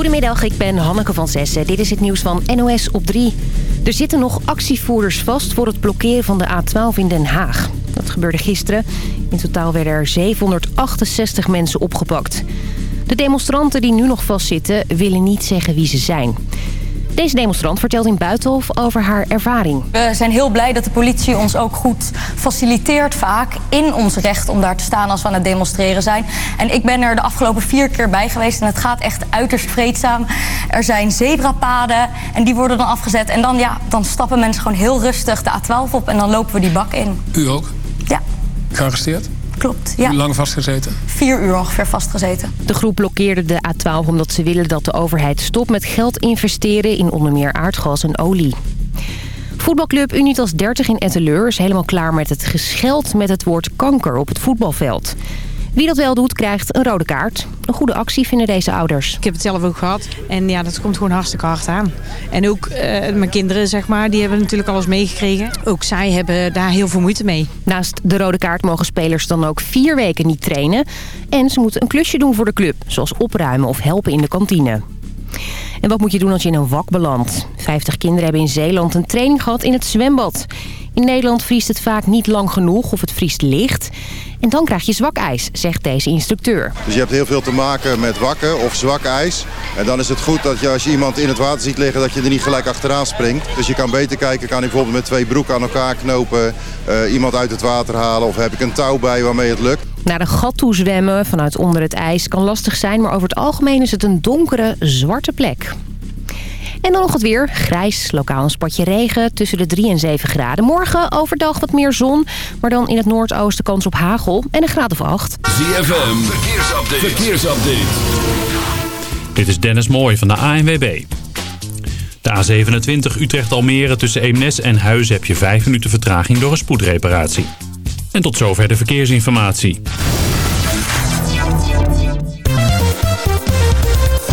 Goedemiddag, ik ben Hanneke van Zessen. Dit is het nieuws van NOS op 3. Er zitten nog actievoerders vast voor het blokkeren van de A12 in Den Haag. Dat gebeurde gisteren. In totaal werden er 768 mensen opgepakt. De demonstranten die nu nog vastzitten willen niet zeggen wie ze zijn. Deze demonstrant vertelt in Buitenhof over haar ervaring. We zijn heel blij dat de politie ons ook goed faciliteert vaak... in ons recht om daar te staan als we aan het demonstreren zijn. En ik ben er de afgelopen vier keer bij geweest en het gaat echt uiterst vreedzaam. Er zijn zebrapaden en die worden dan afgezet. En dan, ja, dan stappen mensen gewoon heel rustig de A12 op en dan lopen we die bak in. U ook? Ja, Gearresteerd? Klopt. Ja. U lang vastgezeten? Vier uur ongeveer vastgezeten. De groep blokkeerde de A12 omdat ze willen dat de overheid stopt met geld investeren in onder meer aardgas en olie. Voetbalclub Unitas 30 in Etteleur is helemaal klaar met het gescheld met het woord kanker op het voetbalveld. Wie dat wel doet, krijgt een rode kaart. Een goede actie vinden deze ouders. Ik heb het zelf ook gehad. En ja, dat komt gewoon hartstikke hard aan. En ook eh, mijn kinderen, zeg maar, die hebben natuurlijk alles meegekregen. Ook zij hebben daar heel veel moeite mee. Naast de rode kaart mogen spelers dan ook vier weken niet trainen. En ze moeten een klusje doen voor de club, zoals opruimen of helpen in de kantine. En wat moet je doen als je in een wak belandt? 50 kinderen hebben in Zeeland een training gehad in het zwembad. In Nederland vriest het vaak niet lang genoeg of het vriest licht. En dan krijg je zwak ijs, zegt deze instructeur. Dus je hebt heel veel te maken met wakken of zwak ijs. En dan is het goed dat je als je iemand in het water ziet liggen... dat je er niet gelijk achteraan springt. Dus je kan beter kijken, kan ik bijvoorbeeld met twee broeken aan elkaar knopen... eh, iemand uit het water halen of heb ik een touw bij waarmee het lukt. Naar een gat toe zwemmen vanuit onder het ijs kan lastig zijn... maar over het algemeen is het een donkere, zwarte plek. En dan nog het weer. Grijs, lokaal een spatje regen tussen de 3 en 7 graden. Morgen overdag wat meer zon, maar dan in het noordoosten kans op hagel en een graad of 8. ZFM, verkeersupdate. verkeersupdate. Dit is Dennis Mooij van de ANWB. De A27 Utrecht-Almere tussen Eemnes en Huizen heb je 5 minuten vertraging door een spoedreparatie. En tot zover de verkeersinformatie.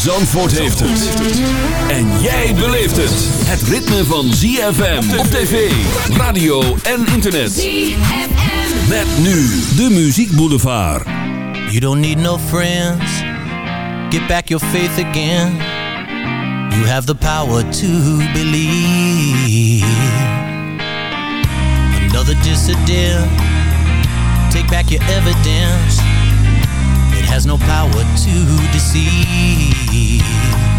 Zandvoort heeft het. En jij beleeft het. Het ritme van ZFM op tv, radio en internet. ZFM. Met nu de Muziek Boulevard. You don't need no friends. Get back your faith again. You have the power to believe. Another dissident. Take back your evidence. Has no power to deceive.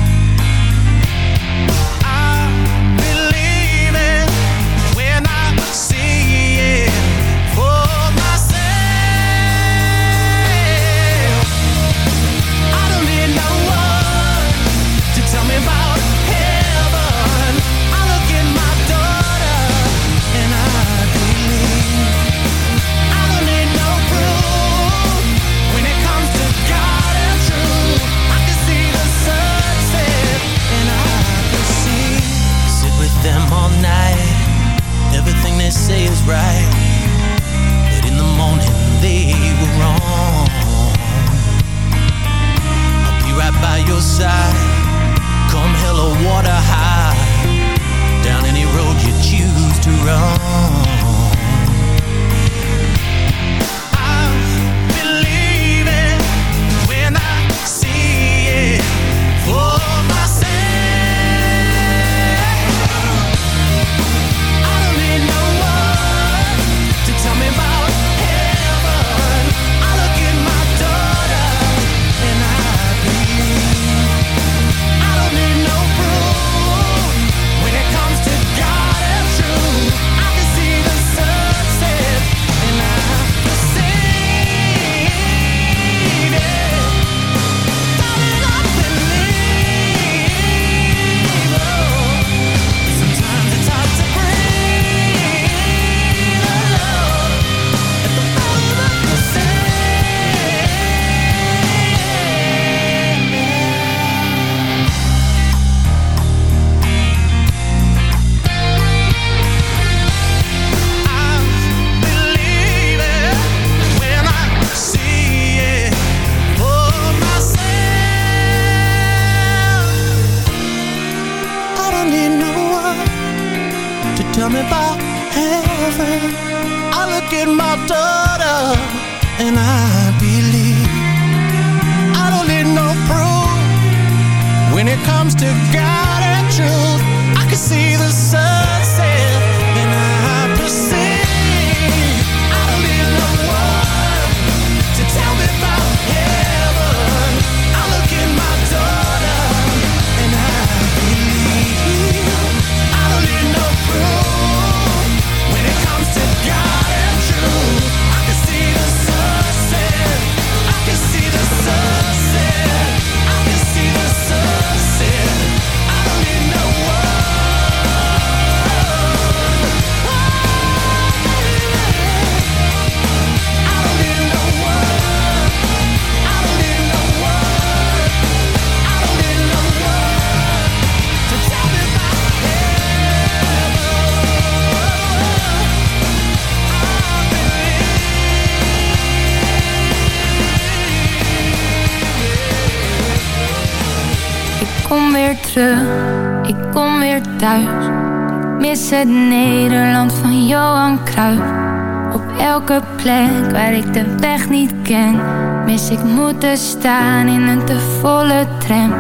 Ik de weg niet ken, mis ik moeten staan in een te volle tram.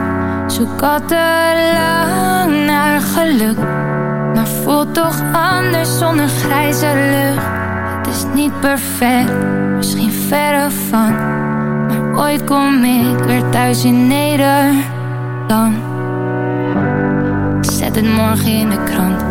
Zoek al te lang naar geluk, maar voelt toch anders zonder grijze lucht. Het is niet perfect, misschien verre van, maar ooit kom ik weer thuis in Nederland. Ik zet het morgen in de krant.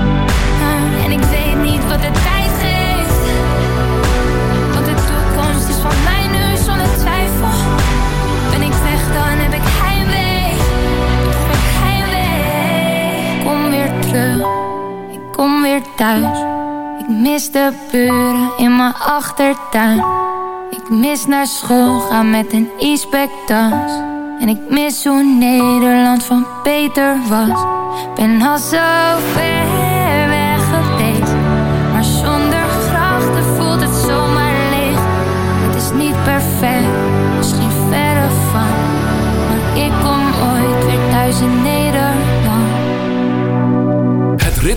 De ik kom weer terug, ik kom weer thuis. Ik mis de buren in mijn achtertuin. Ik mis naar school gaan met een e-spectas. En ik mis hoe Nederland van Peter was. Ben al zo ver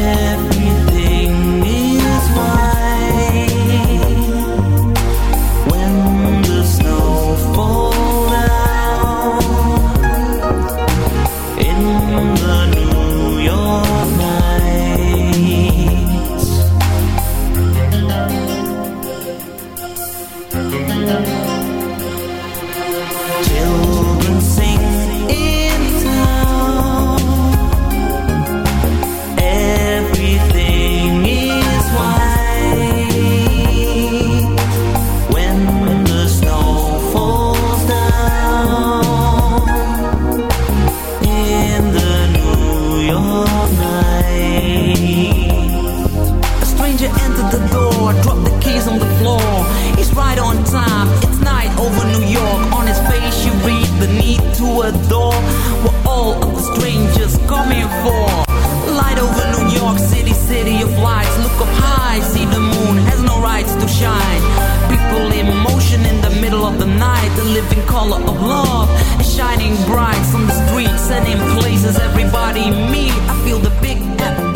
never shine. People in motion in the middle of the night, the living color of love is shining bright on the streets and in places everybody meet. I feel the big apple.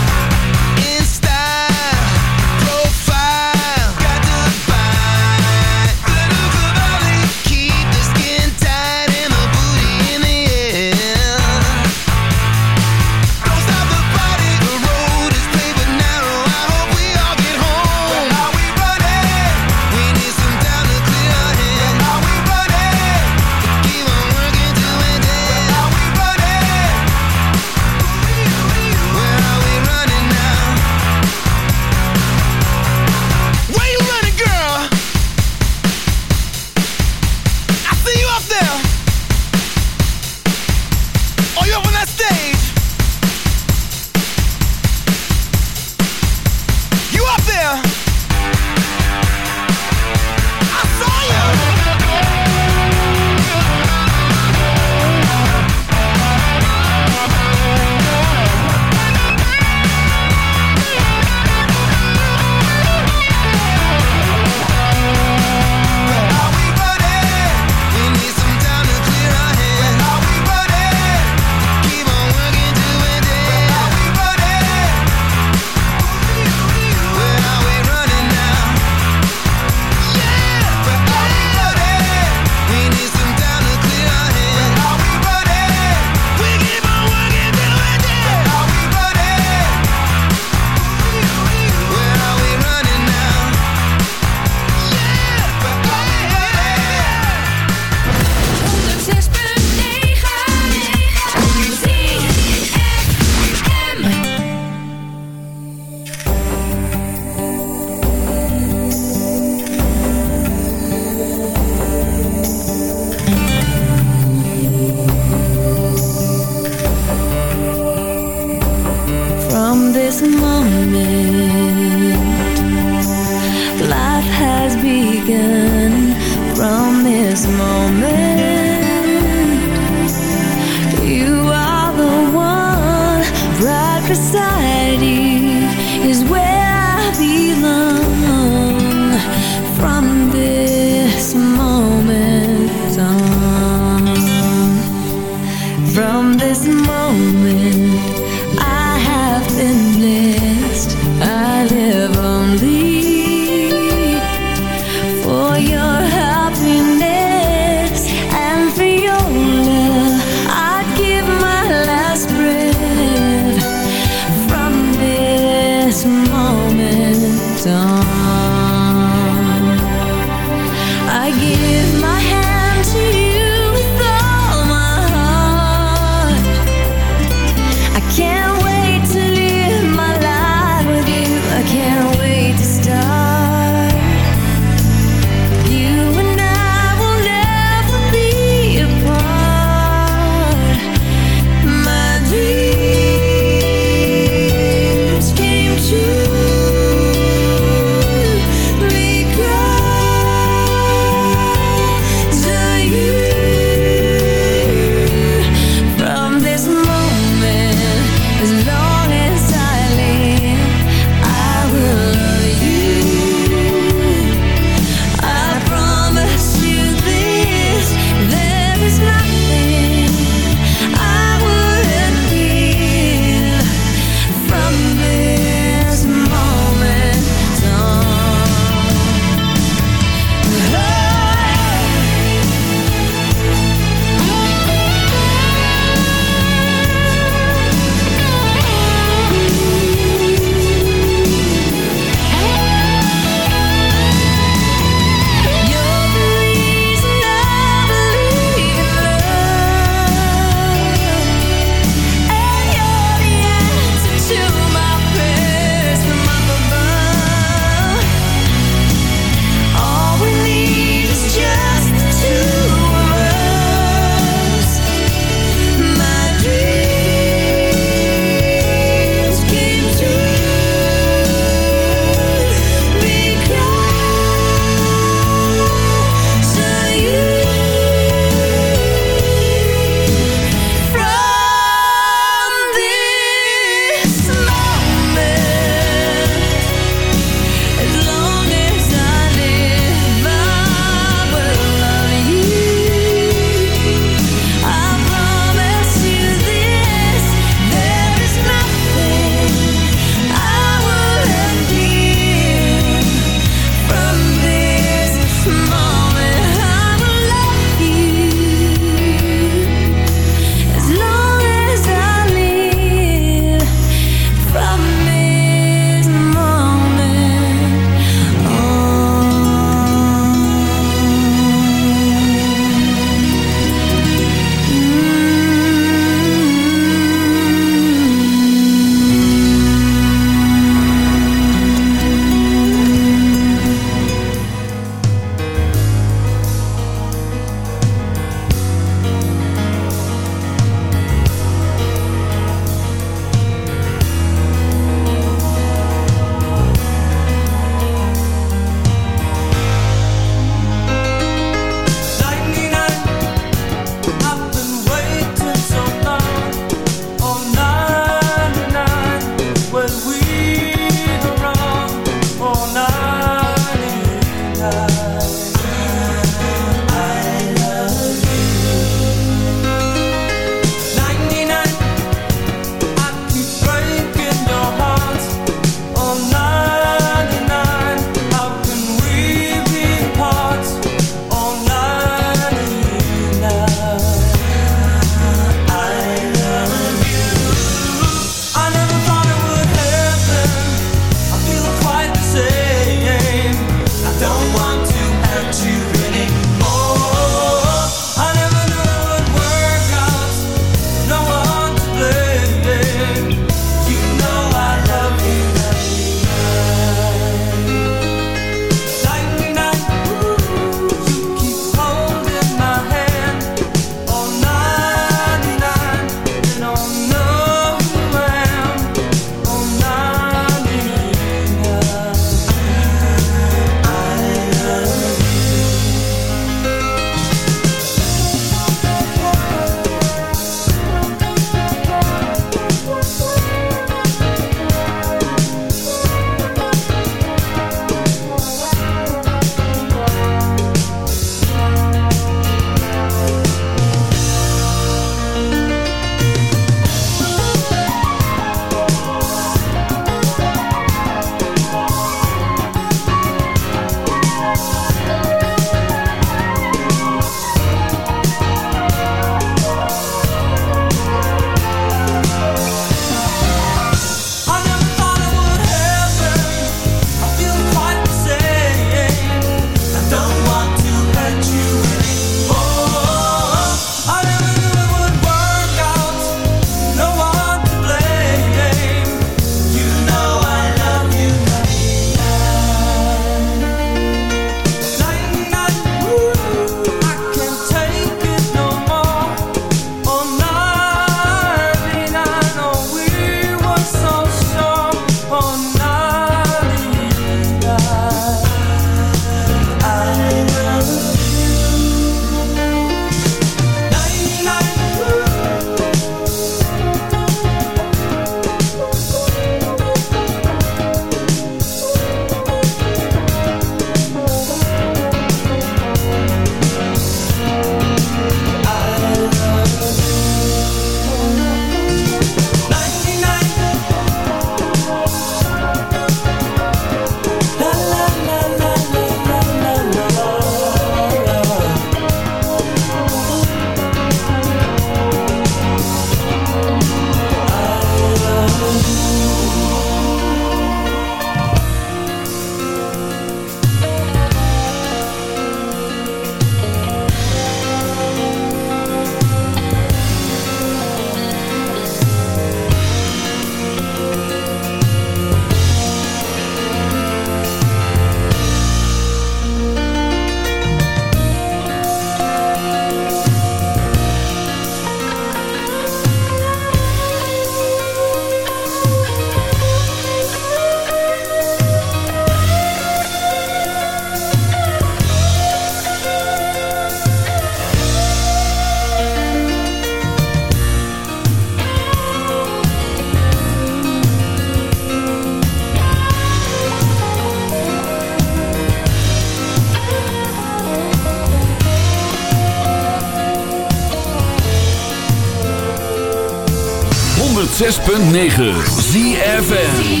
106.9 ZFN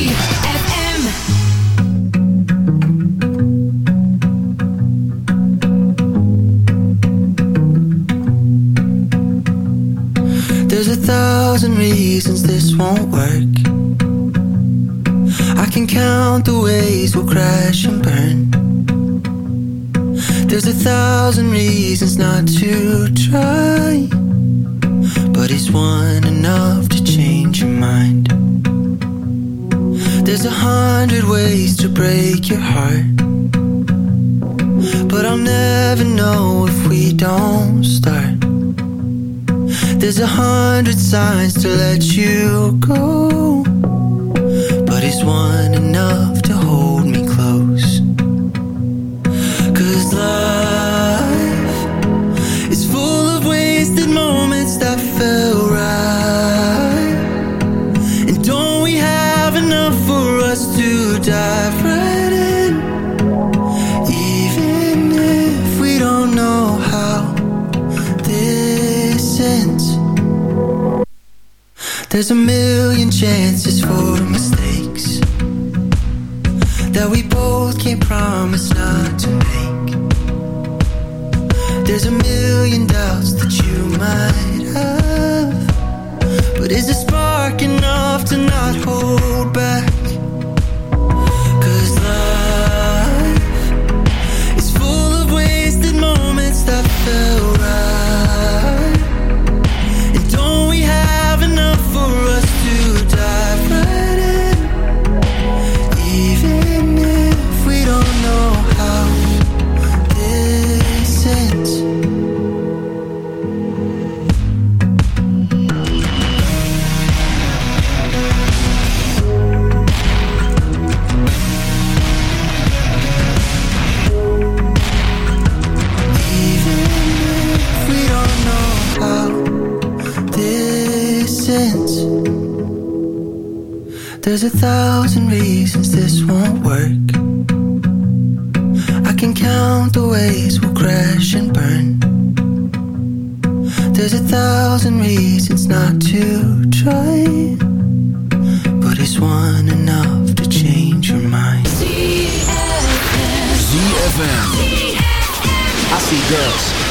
There's a hundred ways to break your heart. But I'll never know if we don't start. There's a hundred signs to let you go. But is one enough There's a million chances for mistakes that we both can't promise not to make. There's a million doubts that you might have, but is the spark enough to not hold back? There's a thousand reasons this won't work. I can count the ways we'll crash and burn. There's a thousand reasons not to try. But is one enough to change your mind? ZFM. I see girls.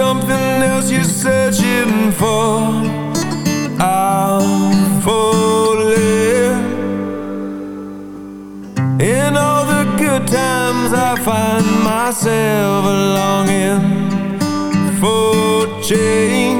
something else you're searching for. I'm falling. In all the good times I find myself longing For change.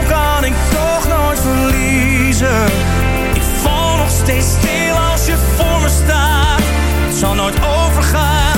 Ik val nog steeds stil als je voor me staat. Het zal nooit overgaan,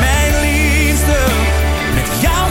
jouw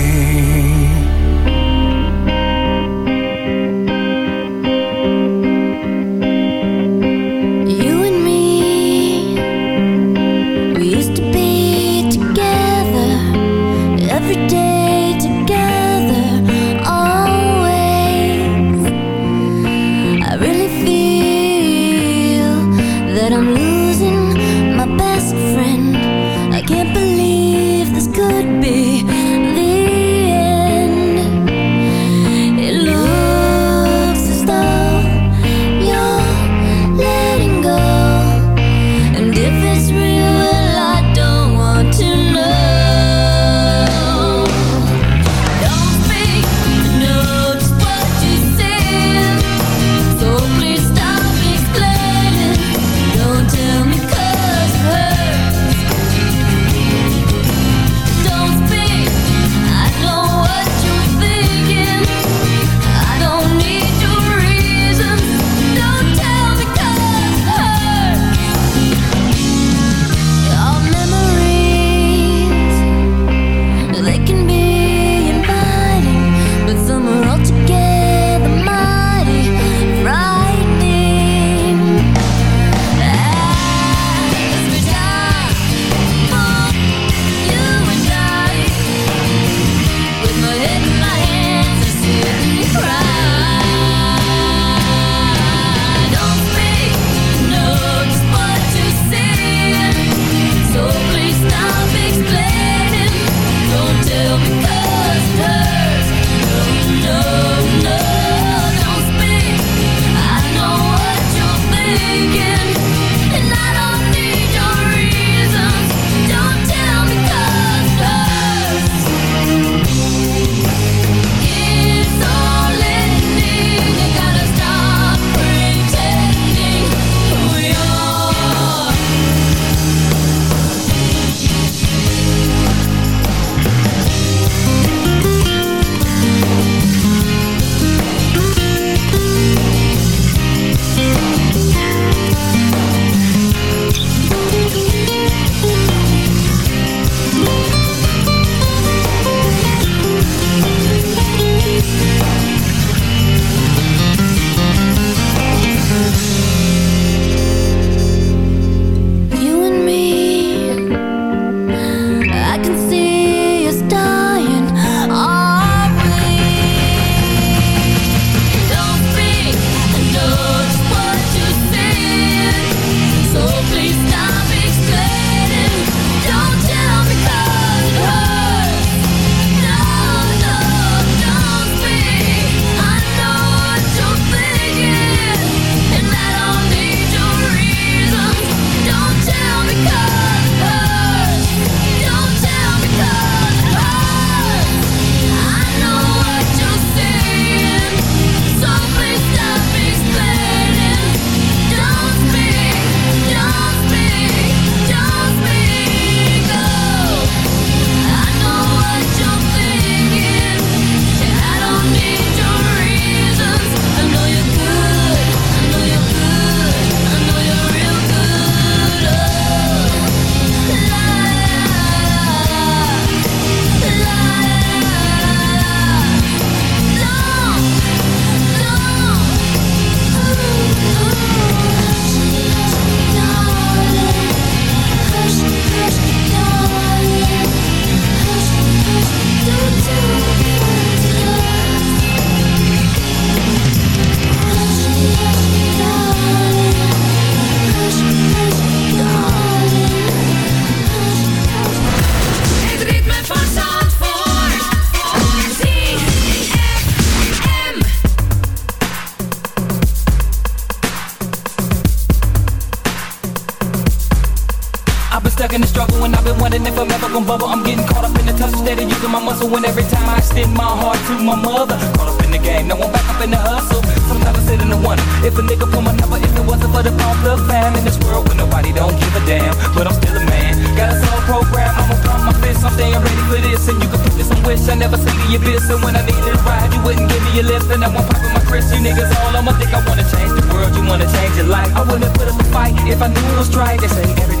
Bubble. I'm getting caught up in the touch of using my muscle. And every time I extend my heart to my mother, caught up in the game, now I'm back up in the hustle. Sometimes I sit in the wonder if a nigga pull my number, if it wasn't for the pump the fam in this world where nobody don't give a damn. But I'm still a man, got a soul program. I'ma pump my fist, I'm staying ready for this. And you can put this on wish I never see the abyss. And when I needed a ride, you wouldn't give me a lift. And now I'm popping my Chris. You niggas all I'ma think I wanna change the world, you wanna change your life. I wouldn't put up a fight if I knew it was right. They say everything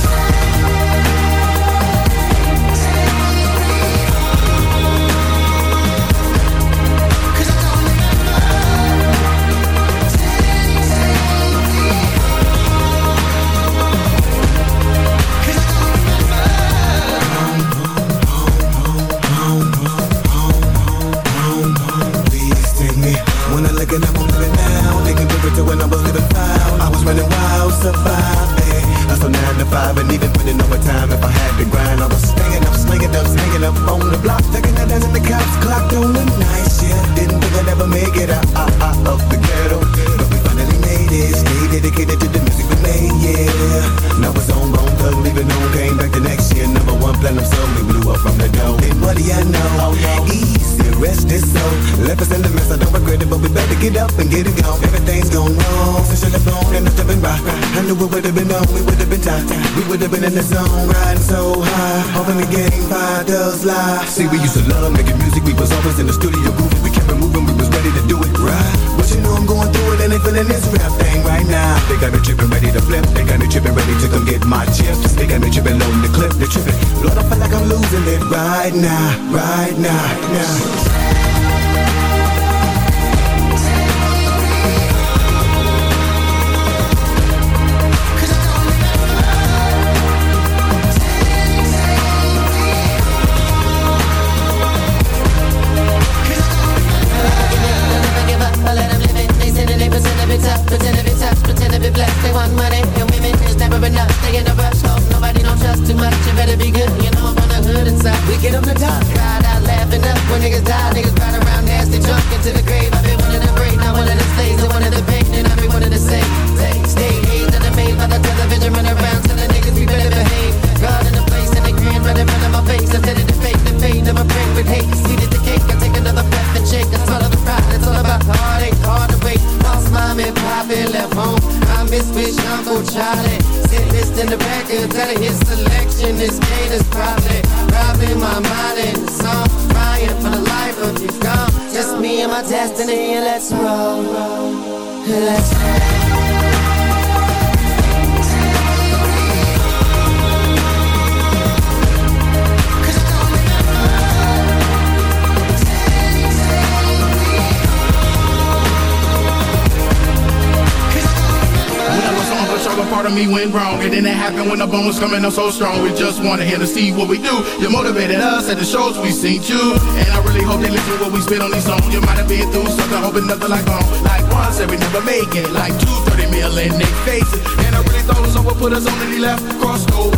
Me went wrong. And then it happened when the bones coming up so strong. We just wanted him to see what we do. You motivated us at the shows we seen you. And I really hope they listen to what we spit on these songs. You might have been through something, hoping nothing like home. Like one said we never make it. Like two thirty million 30 mil in they faces. And I really thought someone put us on and he left, crossed over.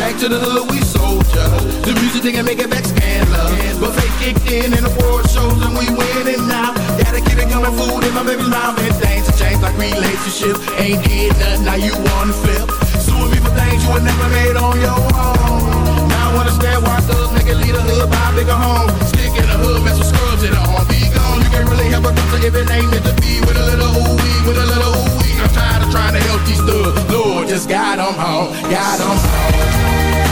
Back to the hood, we soldier. The music didn't make it back scandalous. But fake kicked in and the world shows and we winning now. Gotta get it coming food in my baby's mouth and things have changed like relationships. Ain't did nothing, now you wanna flip. Suing me for things you would never made on your own. Now I understand why thugs make it lead a hood, buy a bigger home. Stick in the hood, mess with scrubs in the arm. Be gone, you can't really help a doctor if it ain't meant to be. With a little ooh wee, with a little ooh wee. I'm tired of trying to help these thugs. Lord, just guide them home, guide them home.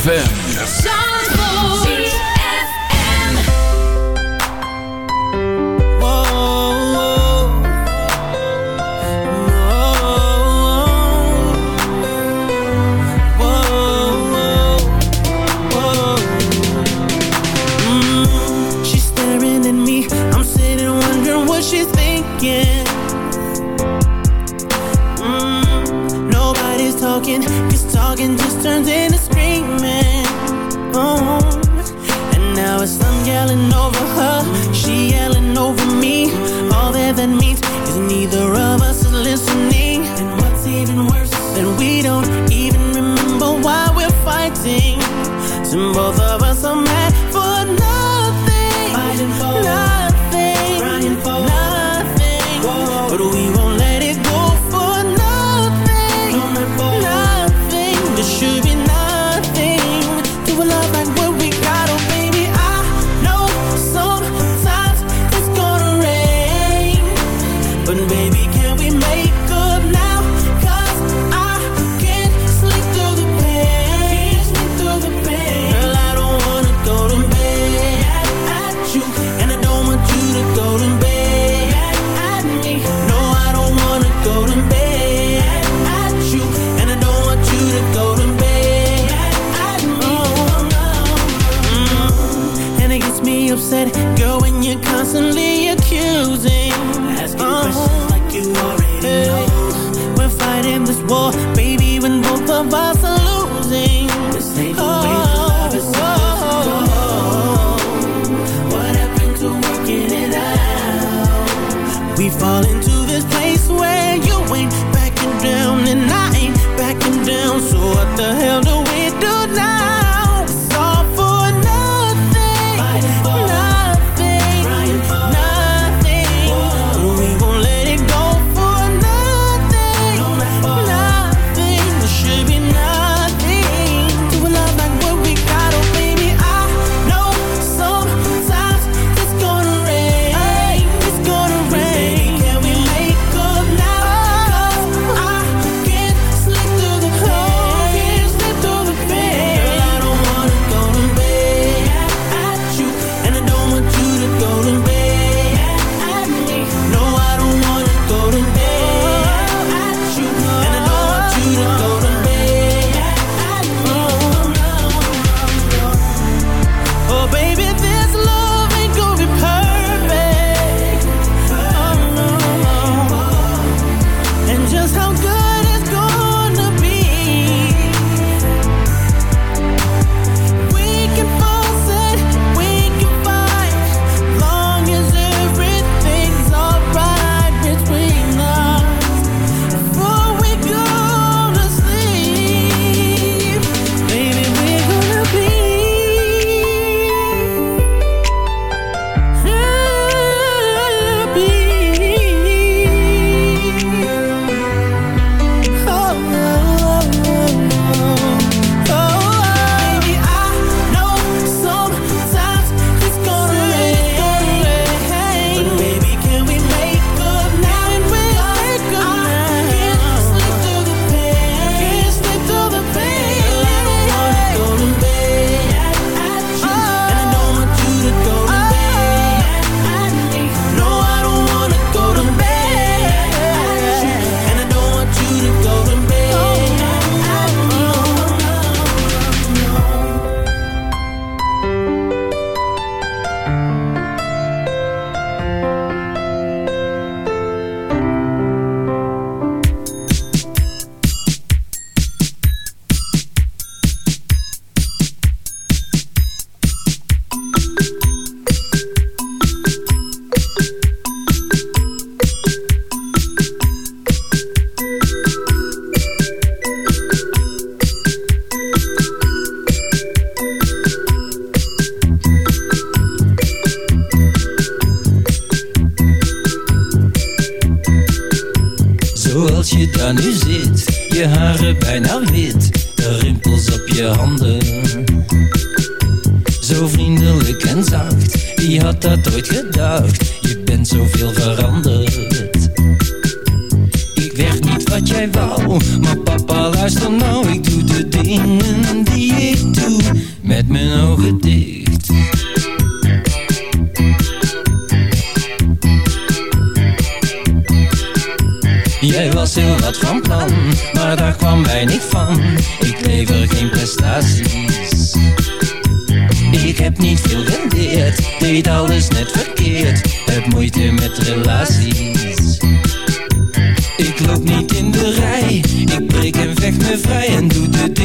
ZFM. War, baby, when both of us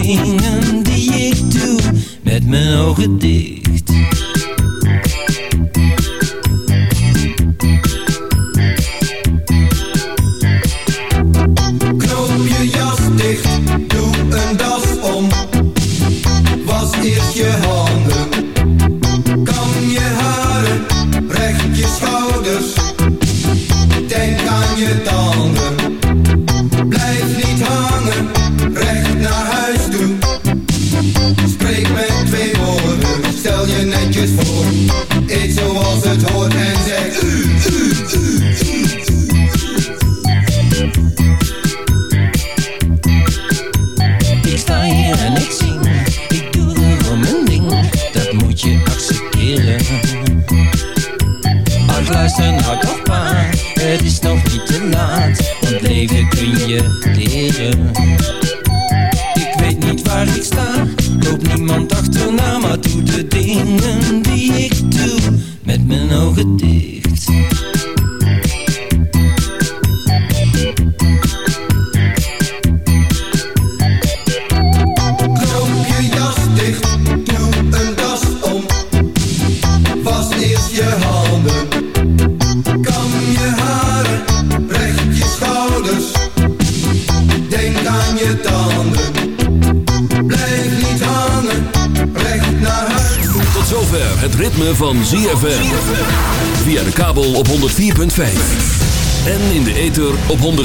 dingen die ik doe met mijn ogen dicht.